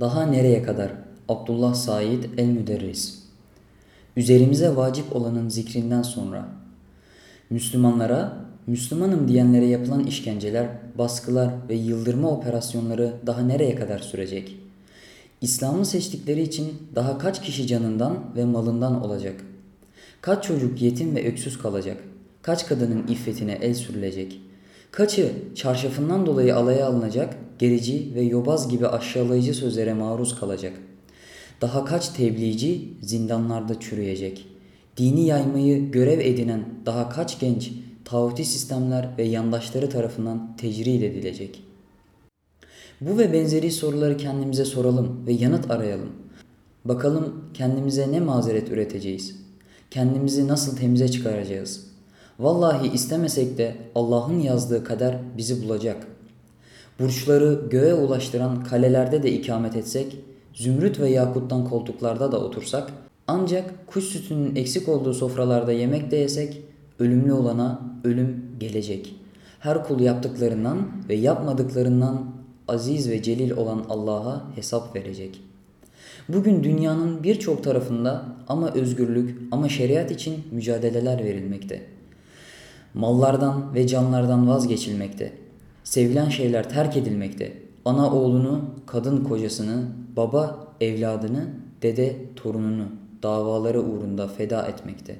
Daha nereye kadar? Abdullah Said el-Müderris Üzerimize vacip olanın zikrinden sonra Müslümanlara, Müslümanım diyenlere yapılan işkenceler, baskılar ve yıldırma operasyonları daha nereye kadar sürecek? İslam'ı seçtikleri için daha kaç kişi canından ve malından olacak? Kaç çocuk yetim ve öksüz kalacak? Kaç kadının iffetine el sürülecek? Kaçı çarşafından dolayı alaya alınacak, gerici ve yobaz gibi aşağılayıcı sözlere maruz kalacak? Daha kaç tebliğci zindanlarda çürüyecek? Dini yaymayı görev edinen daha kaç genç tağuti sistemler ve yandaşları tarafından tecrid edilecek? Bu ve benzeri soruları kendimize soralım ve yanıt arayalım. Bakalım kendimize ne mazeret üreteceğiz? Kendimizi nasıl temize çıkaracağız? Vallahi istemesek de Allah'ın yazdığı kader bizi bulacak. Burçları göğe ulaştıran kalelerde de ikamet etsek, zümrüt ve yakuttan koltuklarda da otursak, ancak kuş sütünün eksik olduğu sofralarda yemek de yesek, ölümlü olana ölüm gelecek. Her kul yaptıklarından ve yapmadıklarından aziz ve celil olan Allah'a hesap verecek. Bugün dünyanın birçok tarafında ama özgürlük ama şeriat için mücadeleler verilmekte. Mallardan ve canlardan vazgeçilmekte. Sevilen şeyler terk edilmekte. Ana oğlunu, kadın kocasını, baba evladını, dede torununu davaları uğrunda feda etmekte.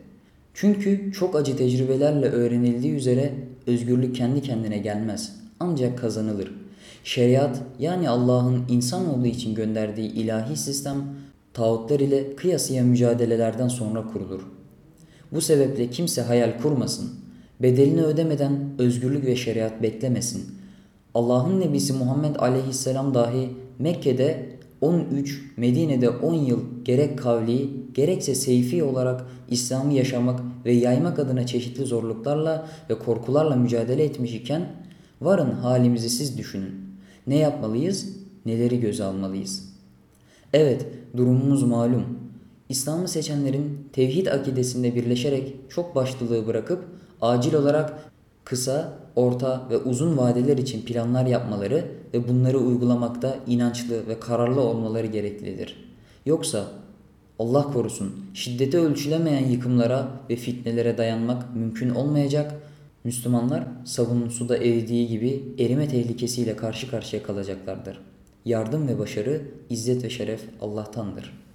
Çünkü çok acı tecrübelerle öğrenildiği üzere özgürlük kendi kendine gelmez. Ancak kazanılır. Şeriat yani Allah'ın insanoğlu için gönderdiği ilahi sistem tağutlar ile kıyasıya mücadelelerden sonra kurulur. Bu sebeple kimse hayal kurmasın. Bedelini ödemeden özgürlük ve şeriat beklemesin. Allah'ın nebisi Muhammed aleyhisselam dahi Mekke'de 13, Medine'de 10 yıl gerek kavli gerekse seyfi olarak İslam'ı yaşamak ve yaymak adına çeşitli zorluklarla ve korkularla mücadele etmiş iken varın halimizi siz düşünün. Ne yapmalıyız? Neleri göze almalıyız? Evet, durumumuz malum. İslam'ı seçenlerin tevhid akidesinde birleşerek çok başlılığı bırakıp acil olarak kısa, orta ve uzun vadeler için planlar yapmaları ve bunları uygulamakta inançlı ve kararlı olmaları gereklidir. Yoksa Allah korusun şiddete ölçülemeyen yıkımlara ve fitnelere dayanmak mümkün olmayacak, Müslümanlar sabunun suda eridiği gibi erime tehlikesiyle karşı karşıya kalacaklardır. Yardım ve başarı, izzet ve şeref Allah'tandır.''